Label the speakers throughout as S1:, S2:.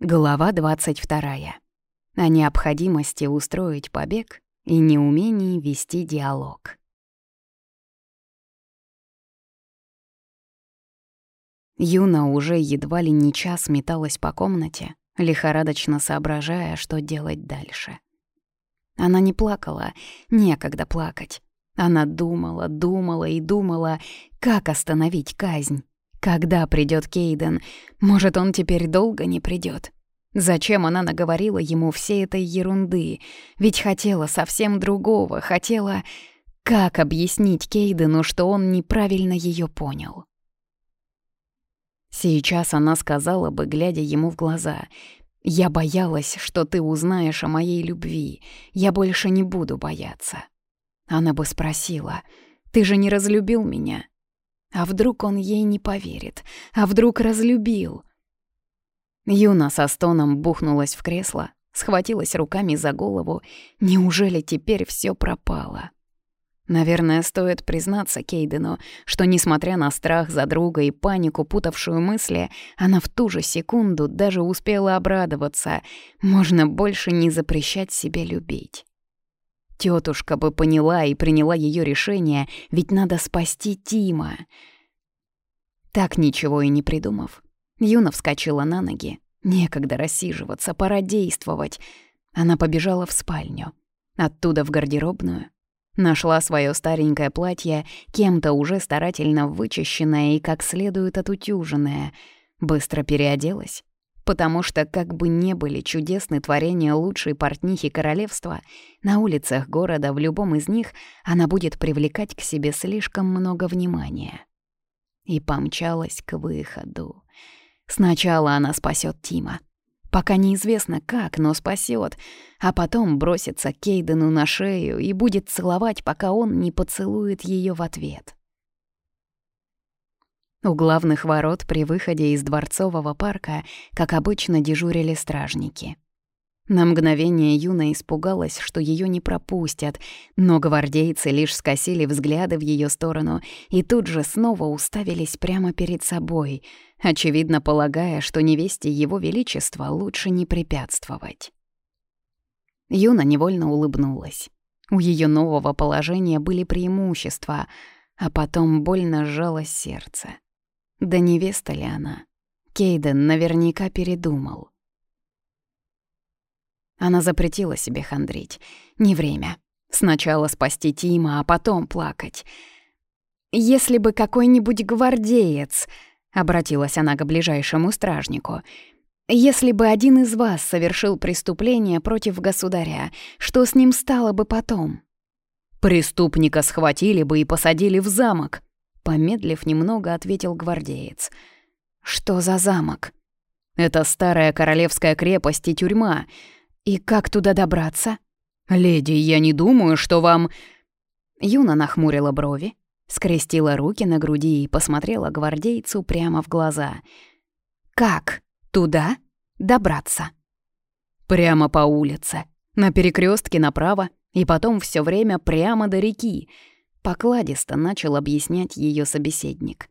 S1: Глава 22. О необходимости устроить побег и неумении вести диалог. Юна уже едва ли не час металась по комнате, лихорадочно соображая, что делать дальше. Она не плакала, некогда плакать. Она думала, думала и думала, как остановить казнь. Когда придет Кейден? Может, он теперь долго не придет? Зачем она наговорила ему всей этой ерунды? Ведь хотела совсем другого, хотела... Как объяснить Кейдену, что он неправильно ее понял? Сейчас она сказала бы, глядя ему в глаза, «Я боялась, что ты узнаешь о моей любви. Я больше не буду бояться». Она бы спросила, «Ты же не разлюбил меня? А вдруг он ей не поверит? А вдруг разлюбил? Юна со стоном бухнулась в кресло, схватилась руками за голову. Неужели теперь все пропало? Наверное, стоит признаться Кейдену, что, несмотря на страх за друга и панику, путавшую мысли, она в ту же секунду даже успела обрадоваться. Можно больше не запрещать себе любить. Тетушка бы поняла и приняла ее решение, ведь надо спасти Тима. Так ничего и не придумав, Юна вскочила на ноги. Некогда рассиживаться, пора действовать. Она побежала в спальню. Оттуда в гардеробную. Нашла свое старенькое платье, кем-то уже старательно вычищенное и как следует отутюженное. Быстро переоделась потому что, как бы не были чудесны творения лучшей портнихи королевства, на улицах города в любом из них она будет привлекать к себе слишком много внимания. И помчалась к выходу. Сначала она спасет Тима. Пока неизвестно как, но спасет, а потом бросится Кейдену на шею и будет целовать, пока он не поцелует ее в ответ. У главных ворот при выходе из Дворцового парка, как обычно, дежурили стражники. На мгновение Юна испугалась, что ее не пропустят, но гвардейцы лишь скосили взгляды в ее сторону и тут же снова уставились прямо перед собой, очевидно полагая, что невесте Его Величества лучше не препятствовать. Юна невольно улыбнулась. У ее нового положения были преимущества, а потом больно сжалось сердце. Да невеста ли она? Кейден наверняка передумал. Она запретила себе хандрить. Не время. Сначала спасти Тима, а потом плакать. «Если бы какой-нибудь гвардеец...» — обратилась она к ближайшему стражнику. «Если бы один из вас совершил преступление против государя, что с ним стало бы потом?» «Преступника схватили бы и посадили в замок», Помедлив немного, ответил гвардеец. «Что за замок?» «Это старая королевская крепость и тюрьма. И как туда добраться?» «Леди, я не думаю, что вам...» Юна нахмурила брови, скрестила руки на груди и посмотрела гвардейцу прямо в глаза. «Как туда добраться?» «Прямо по улице, на перекрестке направо, и потом все время прямо до реки. Покладисто начал объяснять ее собеседник.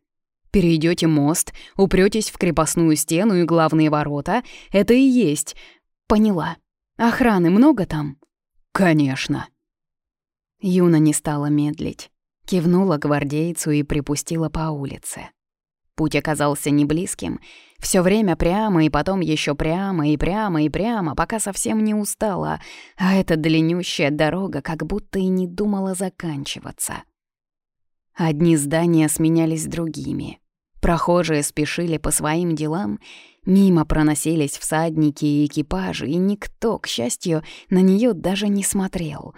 S1: Перейдете мост, упретесь в крепостную стену и главные ворота. Это и есть. Поняла. Охраны много там? Конечно. Юна не стала медлить. Кивнула гвардейцу и припустила по улице. Путь оказался не близким. Все время прямо и потом еще прямо и прямо и прямо, пока совсем не устала, а эта длиннющая дорога как будто и не думала заканчиваться. Одни здания сменялись другими. Прохожие спешили по своим делам, мимо проносились всадники и экипажи, и никто, к счастью, на нее даже не смотрел.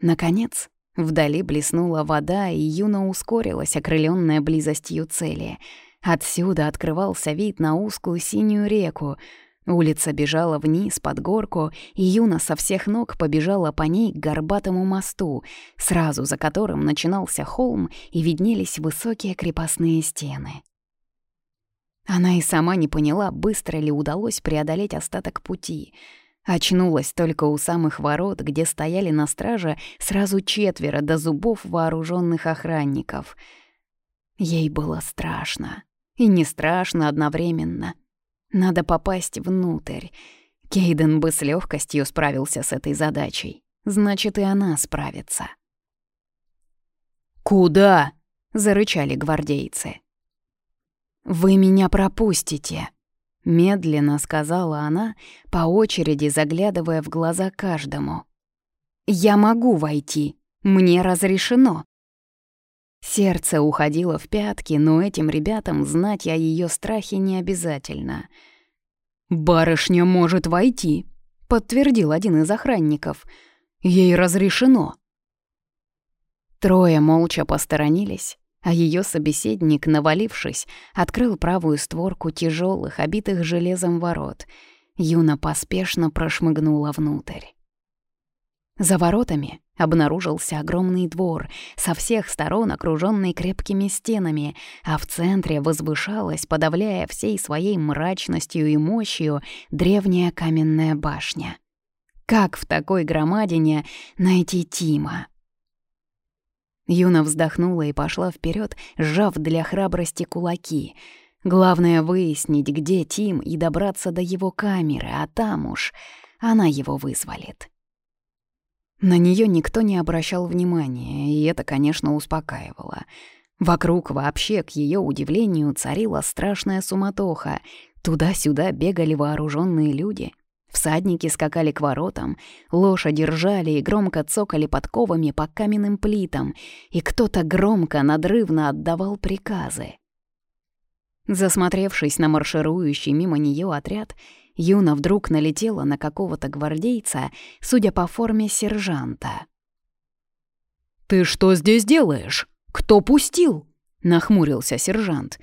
S1: Наконец, Вдали блеснула вода, и Юна ускорилась, окрыленная близостью цели. Отсюда открывался вид на узкую синюю реку. Улица бежала вниз под горку, и Юна со всех ног побежала по ней к горбатому мосту, сразу за которым начинался холм и виднелись высокие крепостные стены. Она и сама не поняла, быстро ли удалось преодолеть остаток пути — Очнулась только у самых ворот, где стояли на страже сразу четверо до зубов вооруженных охранников. Ей было страшно. И не страшно одновременно. Надо попасть внутрь. Кейден бы с легкостью справился с этой задачей. Значит, и она справится.
S2: «Куда?»
S1: — зарычали гвардейцы. «Вы меня пропустите», — медленно сказала она, по очереди заглядывая в глаза каждому. «Я могу войти, мне разрешено». Сердце уходило в пятки, но этим ребятам знать о ее страхе не обязательно.
S2: «Барышня может войти», — подтвердил один из охранников. «Ей разрешено».
S1: Трое молча посторонились, а ее собеседник, навалившись, открыл правую створку тяжелых, обитых железом ворот. Юна поспешно прошмыгнула внутрь. За воротами обнаружился огромный двор, со всех сторон окруженный крепкими стенами, а в центре возвышалась, подавляя всей своей мрачностью и мощью, древняя каменная башня. Как в такой громадине найти Тима? Юна вздохнула и пошла вперед, сжав для храбрости кулаки. Главное — выяснить, где Тим, и добраться до его камеры, а там уж она его вызволит. На нее никто не обращал внимания, и это, конечно, успокаивало. Вокруг вообще, к ее удивлению, царила страшная суматоха. Туда-сюда бегали вооруженные люди. Всадники скакали к воротам, лошади ржали и громко цокали подковами по каменным плитам, и кто-то громко, надрывно отдавал приказы. Засмотревшись на марширующий мимо нее отряд, Юна вдруг налетела на какого-то гвардейца, судя по форме сержанта.
S2: «Ты что здесь делаешь? Кто пустил?» — нахмурился сержант.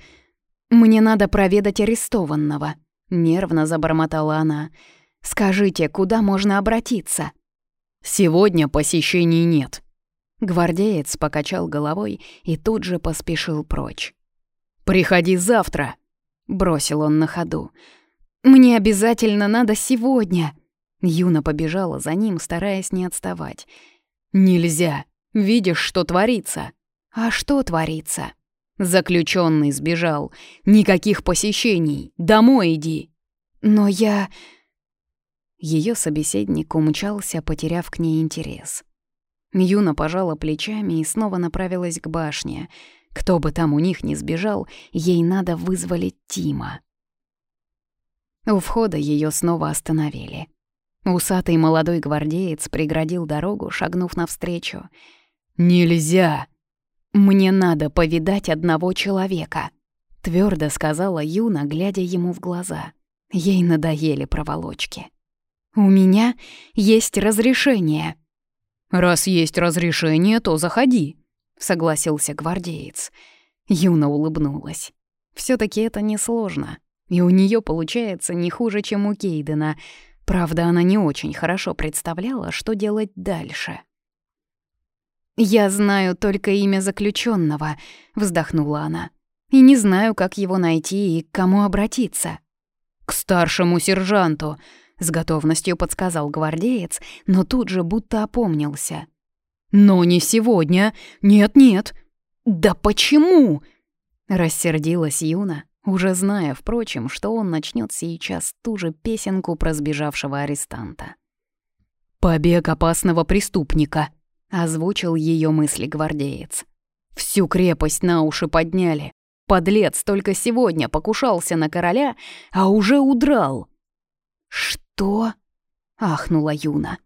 S1: «Мне надо проведать арестованного», — нервно забормотала она. «Скажите, куда можно обратиться?»
S2: «Сегодня посещений нет».
S1: Гвардеец покачал головой и тут же поспешил прочь.
S2: «Приходи завтра», — бросил он на ходу.
S1: «Мне обязательно надо сегодня!» Юна побежала за ним, стараясь не отставать.
S2: «Нельзя! Видишь, что творится!»
S1: «А что творится?»
S2: Заключенный сбежал. Никаких посещений. Домой иди.
S1: Но я... Ее собеседник умчался, потеряв к ней интерес. Юна пожала плечами и снова направилась к башне. Кто бы там у них ни сбежал, ей надо вызволить Тима. У входа ее снова остановили. Усатый молодой гвардеец преградил дорогу, шагнув навстречу.
S2: «Нельзя!
S1: Мне надо повидать одного человека», — твердо сказала Юна, глядя ему в глаза. Ей надоели проволочки. «У меня есть разрешение».
S2: «Раз есть разрешение, то заходи», — согласился
S1: гвардеец. Юна улыбнулась. все таки это несложно. И у нее получается не хуже, чем у Кейдена. Правда, она не очень хорошо представляла, что делать дальше. «Я знаю только имя заключенного, вздохнула она. «И не знаю, как его найти и к кому обратиться».
S2: «К старшему сержанту», — с готовностью подсказал гвардеец, но тут же будто опомнился. «Но не сегодня. Нет-нет».
S1: «Да почему?» — рассердилась Юна, уже зная, впрочем, что он начнет сейчас ту же песенку про сбежавшего арестанта.
S2: «Побег опасного преступника», —
S1: озвучил ее мысли гвардеец.
S2: «Всю крепость на уши подняли. Подлец только сегодня покушался на короля, а уже удрал».
S1: «Что?» — ахнула Юна.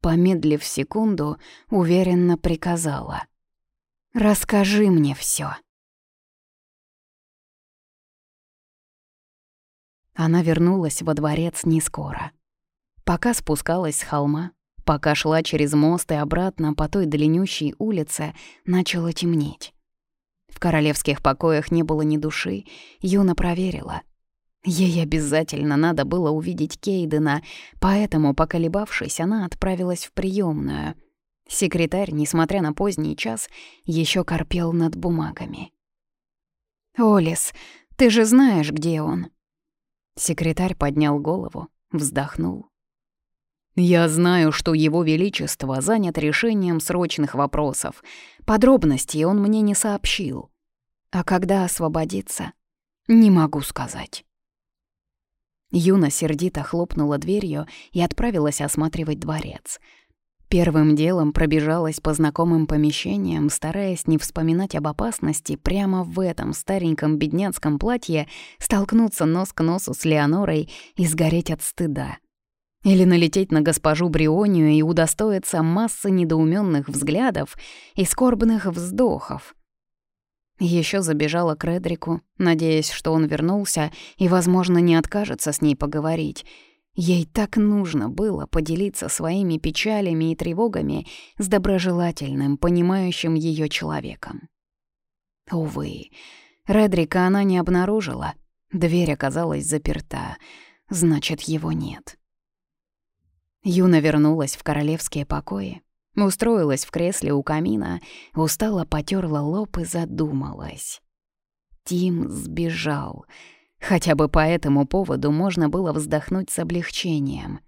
S1: Помедлив секунду, уверенно приказала. «Расскажи мне все. Она вернулась во дворец не скоро. Пока спускалась с холма, пока шла через мост и обратно по той длиннющей улице, начало темнеть. В королевских покоях не было ни души, Юна проверила. Ей обязательно надо было увидеть Кейдена, поэтому, поколебавшись, она отправилась в приемную. Секретарь, несмотря на поздний час, еще корпел над бумагами. «Олис, ты же знаешь, где он?» Секретарь поднял голову, вздохнул.
S2: «Я знаю, что Его Величество занят решением срочных вопросов. Подробностей он мне не сообщил.
S1: А когда освободится, не могу сказать». Юна сердито хлопнула дверью и отправилась осматривать дворец. Первым делом пробежалась по знакомым помещениям, стараясь не вспоминать об опасности прямо в этом стареньком бедняцком платье столкнуться нос к носу с Леонорой и сгореть от стыда. Или налететь на госпожу Брионию и удостоиться массы недоуменных взглядов и скорбных вздохов. Еще забежала к Редрику, надеясь, что он вернулся и, возможно, не откажется с ней поговорить. Ей так нужно было поделиться своими печалями и тревогами с доброжелательным, понимающим ее человеком. Увы, Редрика она не обнаружила. Дверь оказалась заперта. Значит, его нет. Юна вернулась в королевские покои, устроилась в кресле у камина, устало потерла лоб и задумалась. Тим сбежал. Хотя бы по этому поводу можно было вздохнуть с облегчением.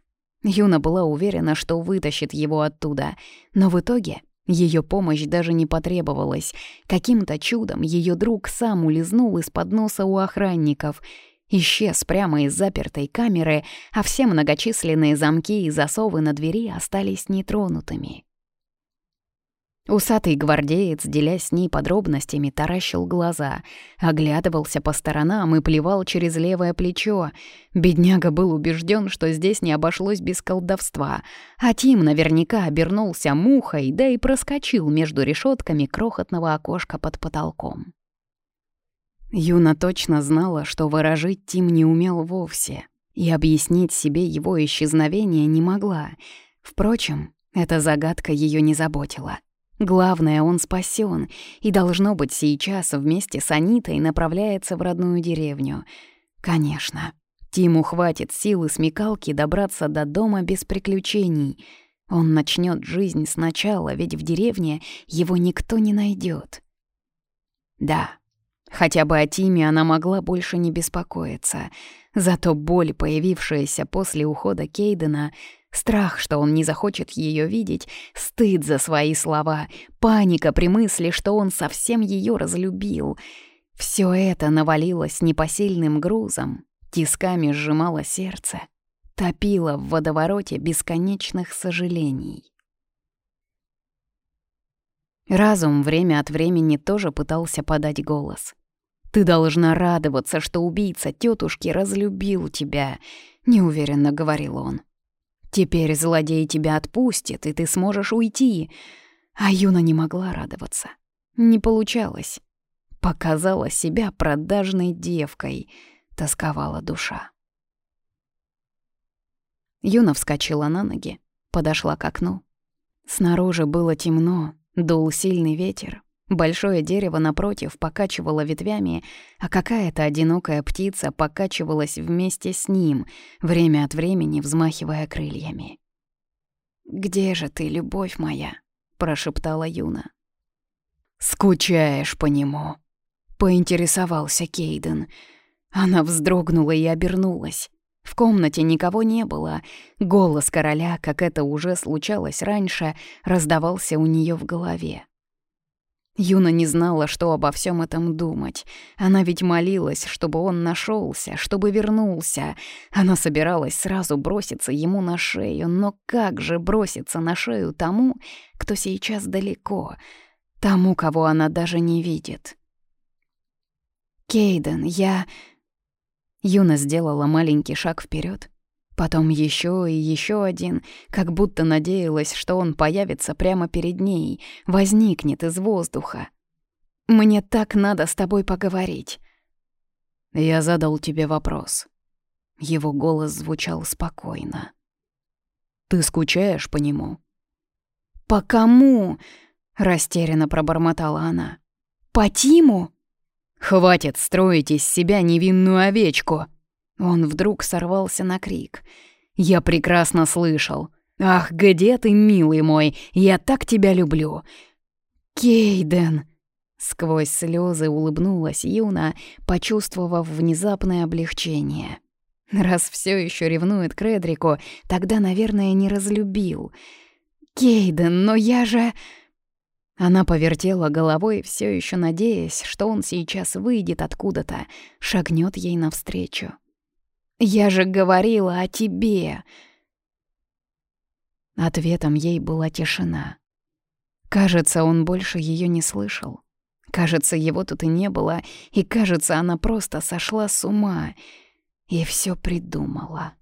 S1: Юна была уверена, что вытащит его оттуда, но в итоге ее помощь даже не потребовалась. Каким-то чудом ее друг сам улизнул из-под носа у охранников — исчез прямо из запертой камеры, а все многочисленные замки и засовы на двери остались нетронутыми. Усатый гвардеец, делясь с ней подробностями, таращил глаза, оглядывался по сторонам и плевал через левое плечо. Бедняга был убежден, что здесь не обошлось без колдовства, а Тим наверняка обернулся мухой, да и проскочил между решетками крохотного окошка под потолком. Юна точно знала, что выражить Тим не умел вовсе, и объяснить себе его исчезновение не могла. Впрочем, эта загадка ее не заботила. Главное, он спасен и, должно быть, сейчас вместе с Анитой направляется в родную деревню. Конечно, Тиму хватит силы смекалки добраться до дома без приключений. Он начнет жизнь сначала, ведь в деревне его никто не найдет. Да, Хотя бы о Тиме она могла больше не беспокоиться. Зато боль, появившаяся после ухода Кейдена, страх, что он не захочет ее видеть, стыд за свои слова, паника при мысли, что он совсем ее разлюбил — все это навалилось непосильным грузом, тисками сжимало сердце, топило в водовороте бесконечных сожалений. Разум время от времени тоже пытался подать голос. Ты должна радоваться, что убийца тетушки разлюбил тебя», — неуверенно говорил он. «Теперь злодей тебя отпустит, и ты сможешь уйти». А Юна не могла радоваться. Не получалось. Показала себя продажной девкой, тосковала душа. Юна вскочила на ноги, подошла к окну. Снаружи было темно, дул сильный ветер, Большое дерево напротив покачивало ветвями, а какая-то одинокая птица покачивалась вместе с ним, время от времени взмахивая крыльями. «Где же ты, любовь моя?» — прошептала Юна. «Скучаешь по нему», — поинтересовался Кейден. Она вздрогнула и обернулась. В комнате никого не было. Голос короля, как это уже случалось раньше, раздавался у нее в голове. Юна не знала, что обо всем этом думать. Она ведь молилась, чтобы он нашелся, чтобы вернулся. Она собиралась сразу броситься ему на шею, но как же броситься на шею тому, кто сейчас далеко, тому, кого она даже не видит? «Кейден, я...» Юна сделала маленький шаг вперед, Потом еще и еще один, как будто надеялась, что он появится прямо перед ней, возникнет из воздуха. «Мне так надо с тобой поговорить». «Я задал тебе вопрос». Его голос звучал спокойно. «Ты скучаешь по нему?» «По кому?» — растерянно пробормотала она. «По Тиму?» «Хватит строить из себя невинную овечку!» Он вдруг сорвался на крик. «Я прекрасно слышал. Ах, где ты, милый мой? Я так тебя люблю!» «Кейден!» Сквозь слезы улыбнулась Юна, почувствовав внезапное облегчение. Раз все еще ревнует к Редрику, тогда, наверное, не разлюбил. «Кейден, но я же...» Она повертела головой, все еще надеясь, что он сейчас выйдет откуда-то, шагнет ей навстречу. Я же говорила о тебе!» Ответом ей была тишина. Кажется, он больше ее не слышал. Кажется, его тут и не было, и кажется, она просто сошла с ума и все придумала.